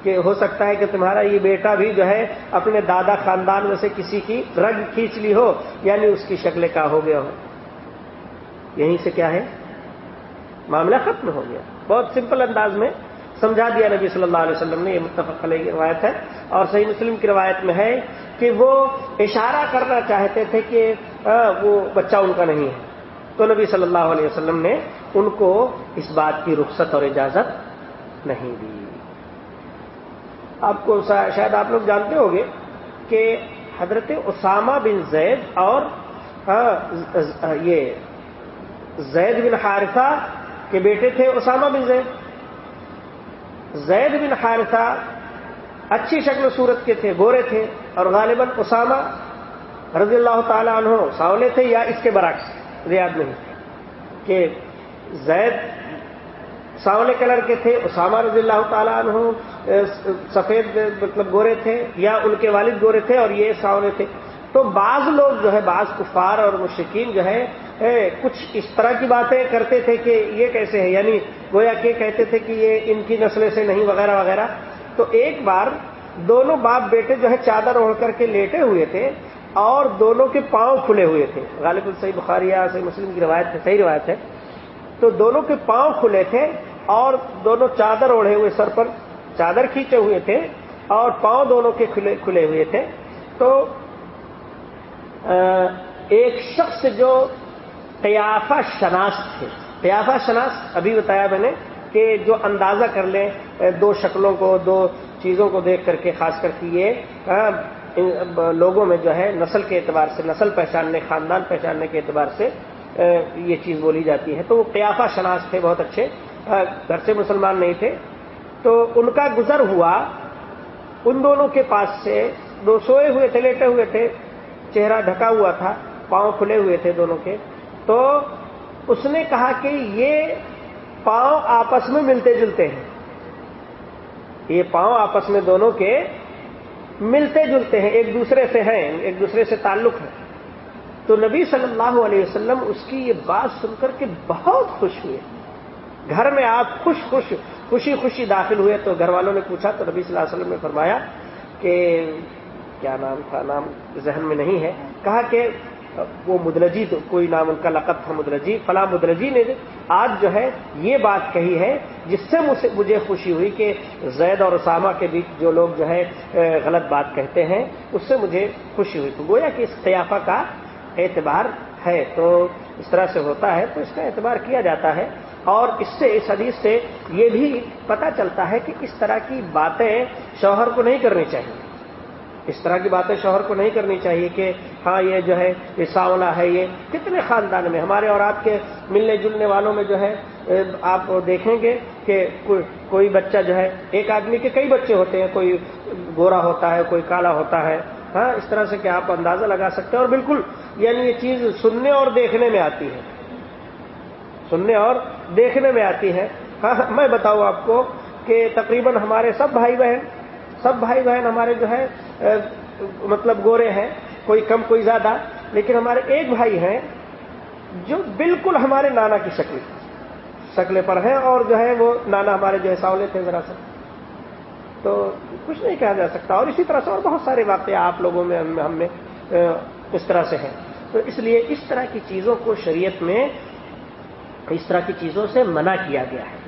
[SPEAKER 1] کہ ہو سکتا ہے کہ تمہارا یہ بیٹا بھی جو ہے، اپنے دادا خاندان میں سے کسی کی رگ کھینچ لی ہو یعنی اس کی شکل کا ہو گیا ہو۔ یہیں سے کیا ہے؟ معاملہ ختم ہو گیا۔ بہت سمپل انداز میں سمجھا دیا نبی صلی اللہ علیہ وسلم نے، یہ متفق علیہ کی روایت ہے۔ اور صحیح مسلم کی روایت میں ہے کہ وہ اشارہ کرنا چاہتے تھے کہ وہ بچہ ان کا نہیں ہے۔ تو نبی صلی اللہ علیہ وسلم نے ان کو اس بات کی رخصت اور اجازت نہیں دی۔ آپ کو شاید آپ لوگ جانتے ہوں گے کہ حضرت اسامہ بن زید اور یہ زید بن حارثہ کے بیٹے تھے اسامہ بن زید۔ زید بن حارثہ اچھی شکل صورت کے تھے، گورے تھے، اور غالباً اسامہ رضی اللہ تعالیٰ عنہ ساولے تھے یا اس کے برعکس، ریاض نہیں کہ زید ساولے کلر کے تھے، اسامہ رضی اللہ تعالیٰ عنہ سفید مطلب گورے تھے، یا ان کے والد گورے تھے اور یہ ساولے تھے۔ تو بعض لوگ جو ہے، بعض کفار اور مشکین جو ہے کچھ اس طرح کی باتیں کرتے تھے کہ یہ کیسے ہے یعنی گویا کہ کہتے تھے کہ یہ ان کی نسلیں سے نہیں، وغیرہ وغیرہ۔ تو ایک بار دونوں باپ بیٹے جو ہے چادر اوڑھ کر کے لیٹے ہوئے تھے اور دونوں کے پاؤں کھلے ہوئے تھے۔ غالب صحیح بخاریہ صحیح مسلم کی روایت ہے، صحیح روایت ہے۔ تو دونوں کے پاؤں کھلے تھے اور دونوں چادر اوڑھے ہوئے سر پر چادر کھینچے ہوئے تھے اور پاؤں دونوں کے کھلے کھلے ہوئے تھے۔ تو ایک شخص جو قیافہ شناس تھے۔ قیافہ شناس، ابھی بتایا میں نے کہ جو اندازہ کر لیں، دو شکلوں کو، دو چیزوں کو دیکھ کر کے، خاص کر کے یہ لوگوں میں جو ہے، نسل کے اعتبار سے، نسل پہچاننے، خاندان پہچاننے کے اعتبار سے یہ چیز بولی جاتی ہے۔ تو وہ قیافہ شناس تھے، بہت اچھے۔ گھر سے مسلمان نہیں تھے۔ تو ان کا گزر ہوا، ان دونوں کے پاس سے دو سوئے ہوئے تھے، لیٹے ہوئے تھے۔ چہرہ ڈھکا ہوا تھا، پاؤں کھلے ہوئے تھے دونوں کے۔ تو اس نے کہا کہ یہ پاؤں آپس میں ملتے جلتے ہیں۔ یہ پاؤں آپس میں دونوں کے ملتے جلتے ہیں، ایک دوسرے سے ہیں، ایک دوسرے سے تعلق ہے۔ تو نبی صلی اللہ علیہ وسلم اس کی یہ بات سن کر کے بہت خوش ہوئے۔ گھر میں آپ خوش خوش، خوشی خوشی داخل ہوئے تو گھر والوں نے پوچھا تو نبی صلی اللہ علیہ وسلم نے فرمایا کہ کیا نام تھا؟ نام ذہن میں نہیں ہے۔ کہا کہ وہ مدرجی تو کوئی نام ان کا لقب تھا مدرجی فلاں مدرجی نے آج جو ہے یہ بات کہی ہے، جس سے مجھے خوشی ہوئی کہ زید اور اسامہ کے بیچ جو لوگ جو ہے غلط بات کہتے ہیں، اس سے مجھے خوشی ہوئی۔ تو گویا کہ اس قیافہ کا اعتبار ہے۔ تو اس طرح سے ہوتا ہے، تو اس کا اعتبار کیا جاتا ہے۔ اور اس سے، اس حدیث سے یہ بھی پتا چلتا ہے کہ اس طرح کی باتیں شوہر کو نہیں کرنی چاہیے۔ اس طرح کی باتیں شوہر کو نہیں کرنی چاہیے کہ ہاں یہ جو ہے یہ ساولا ہے یہ کتنے خاندان میں ہمارے اور آپ کے ملنے جلنے والوں میں جو ہے آپ دیکھیں گے کہ کوئی بچہ جو ہے، ایک آدمی کے کئی بچے ہوتے ہیں، کوئی گورا ہوتا ہے، کوئی کالا ہوتا ہے۔ ہاں اس طرح سے کہ آپ اندازہ لگا سکتے ہیں؟ اور بالکل یعنی یہ چیز سننے اور دیکھنے میں آتی ہے۔ سننے اور دیکھنے میں آتی ہے۔ ہاں میں بتاؤں آپ کو کہ تقریباً ہمارے سب بھائی بہن سب بھائی بہن ہمارے جو ہے مطلب گورے ہیں، کوئی کم کوئی زیادہ، لیکن ہمارے ایک بھائی ہیں جو بالکل ہمارے نانا کی شکل شکل پر ہیں اور جو ہے وہ نانا ہمارے جو ہے ساولے تھے ذرا سا۔ تو کچھ نہیں کہا جا سکتا، اور اسی طرح سے اور بہت سارے واقعے آپ لوگوں میں، ہم میں اس طرح سے ہیں۔ تو اس لیے اس طرح کی چیزوں کو شریعت میں اس طرح کی چیزوں سے منع کیا گیا ہے۔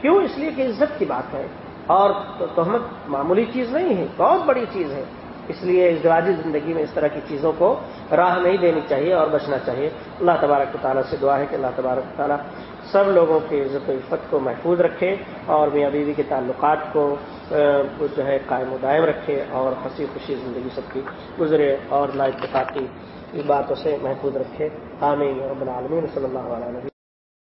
[SPEAKER 1] کیوں؟ اس لیے کہ عزت کی بات ہے۔ اور تہمت معمولی چیز نہیں ہے بہت بڑی چیز ہے اس لیے ازدواجی زندگی میں اس طرح کی چیزوں کو راہ نہیں دینی چاہیے اور بچنا چاہیے۔ اللہ تبارک تعالیٰ سے دعا ہے کہ اللہ تبارک تعالیٰ سب لوگوں کی عزت و عفت کو محفوظ رکھے اور میاں بیوی کے تعلقات کو جو ہے قائم و دائم رکھے اور ہنسی خوشی زندگی سب کی گزرے اور نا باتوں سے محفوظ رکھے۔ آمین رب العالمین۔ صلی اللہ علیہ